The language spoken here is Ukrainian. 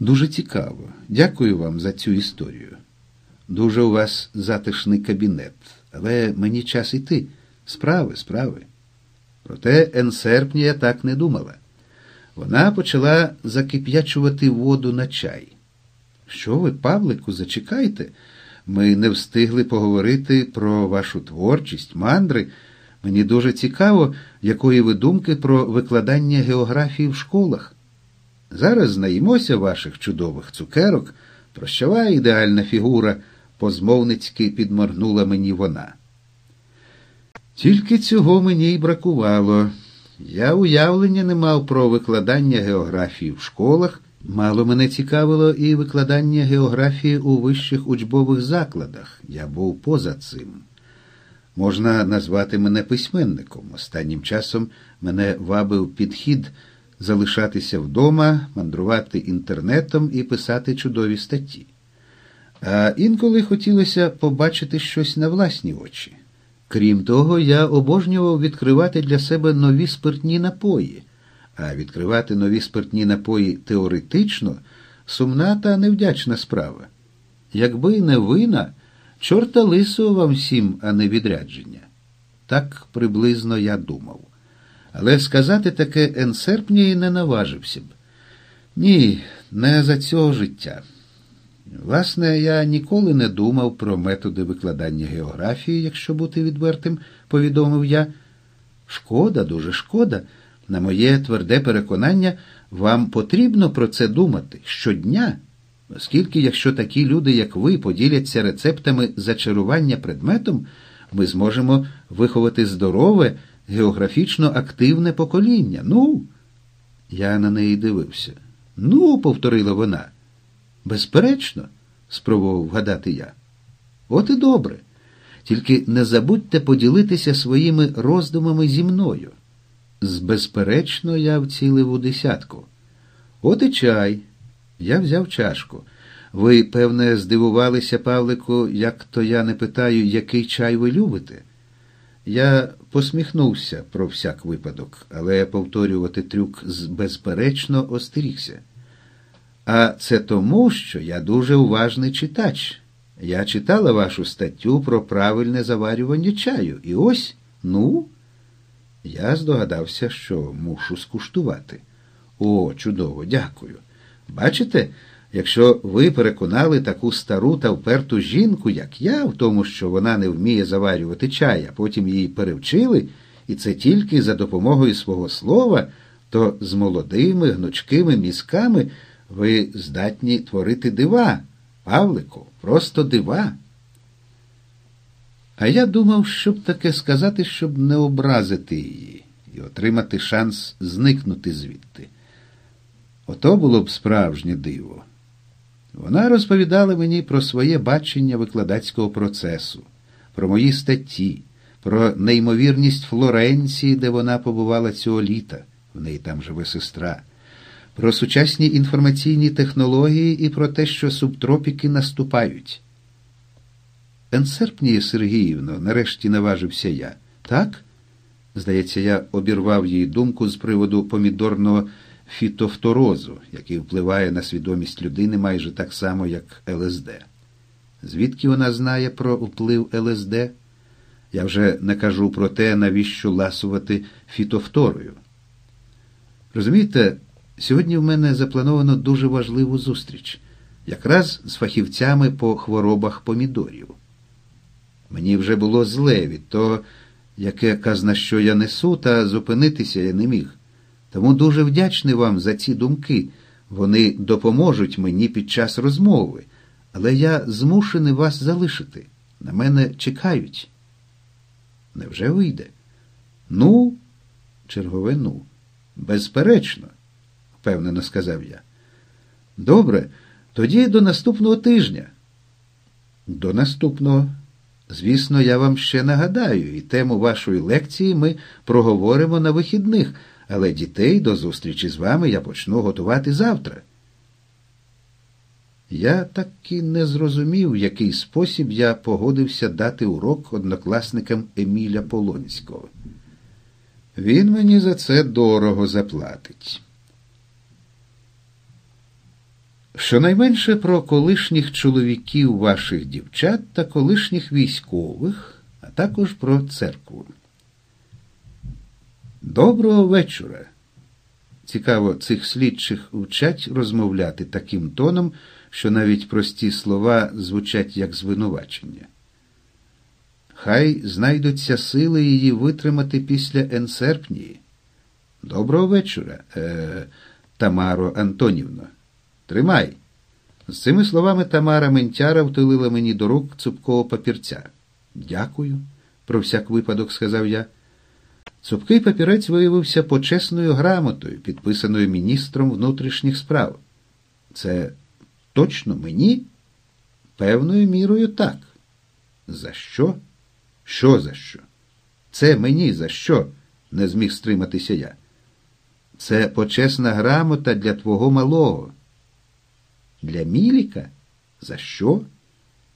Дуже цікаво. Дякую вам за цю історію. Дуже у вас затишний кабінет, але мені час іти. Справи, справи. Проте Енсерпнія так не думала. Вона почала закип'ячувати воду на чай. Що ви, Павлику, зачекайте? Ми не встигли поговорити про вашу творчість, мандри. Мені дуже цікаво, якої ви думки про викладання географії в школах. Зараз знаємося ваших чудових цукерок. Прощава ідеальна фігура, позмовницьки підморгнула мені вона. Тільки цього мені й бракувало. Я уявлення не мав про викладання географії в школах, мало мене цікавило і викладання географії у вищих учбових закладах. Я був поза цим. Можна назвати мене письменником. Останнім часом мене вабив підхід залишатися вдома, мандрувати інтернетом і писати чудові статті. А інколи хотілося побачити щось на власні очі. Крім того, я обожнював відкривати для себе нові спиртні напої, а відкривати нові спиртні напої теоретично сумна та невдячна справа. Якби не вина, чорта лисого вам всім, а не відрядження. Так приблизно я думав. Але сказати таке енсерпнії не наважився б. Ні, не за цього життя. Власне, я ніколи не думав про методи викладання географії, якщо бути відвертим, повідомив я. Шкода, дуже шкода. На моє тверде переконання, вам потрібно про це думати щодня, оскільки, якщо такі люди, як ви, поділяться рецептами зачарування предметом, ми зможемо виховати здорове, географічно активне покоління. Ну, я на неї дивився. Ну, повторила вона. Безперечно, спробував вгадати я. От і добре. Тільки не забудьте поділитися своїми роздумами зі мною. З безперечно, я вцілив у десятку. От і чай. Я взяв чашку. Ви, певне, здивувалися, Павлику, як то я не питаю, який чай ви любите? Я посміхнувся про всяк випадок, але повторювати трюк безперечно остерігся. А це тому, що я дуже уважний читач. Я читала вашу статтю про правильне заварювання чаю. І ось, ну, я здогадався, що мушу скуштувати. О, чудово, дякую. Бачите, якщо ви переконали таку стару та вперту жінку, як я, в тому, що вона не вміє заварювати чай, а потім її перевчили, і це тільки за допомогою свого слова, то з молодими гнучкими мізками ви здатні творити дива, Павлику, просто дива. А я думав, щоб таке сказати, щоб не образити її і отримати шанс зникнути звідти. Ото було б справжнє диво. Вона розповідала мені про своє бачення викладацького процесу, про мої статті, про неймовірність Флоренції, де вона побувала цього літа, в неї там живе сестра про сучасні інформаційні технології і про те, що субтропіки наступають. Енсерпніє Сергіївно, нарешті наважився я. Так? Здається, я обірвав її думку з приводу помідорного фітофторозу, який впливає на свідомість людини майже так само, як ЛСД. Звідки вона знає про вплив ЛСД? Я вже не кажу про те, навіщо ласувати фітофторою. Розумієте, Сьогодні в мене заплановано дуже важливу зустріч, якраз з фахівцями по хворобах помідорів. Мені вже було зле від того, яке казна, що я несу, та зупинитися я не міг. Тому дуже вдячний вам за ці думки. Вони допоможуть мені під час розмови, але я змушений вас залишити. На мене чекають. Невже вийде? Ну, чергове ну, безперечно впевнено сказав я. Добре, тоді до наступного тижня. До наступного. Звісно, я вам ще нагадаю, і тему вашої лекції ми проговоримо на вихідних, але дітей до зустрічі з вами я почну готувати завтра. Я так і не зрозумів, в який спосіб я погодився дати урок однокласникам Еміля Полонського. Він мені за це дорого заплатить. Щонайменше про колишніх чоловіків ваших дівчат та колишніх військових, а також про церкву. Доброго вечора. Цікаво, цих слідчих вчать розмовляти таким тоном, що навіть прості слова звучать як звинувачення. Хай знайдуться сили її витримати після енсерпнії. Доброго вечора, е, Тамаро Антонівно. Тримай. З цими словами Тамара Ментяра втулила мені до рук цупкого папірця. Дякую, про всяк випадок сказав я. Цупкий папірець виявився почесною грамотою, підписаною міністром внутрішніх справ. Це точно мені? Певною мірою так. За що? Що за що? Це мені за що? не зміг стриматися я. Це почесна грамота для твого малого. Для Міліка? За що?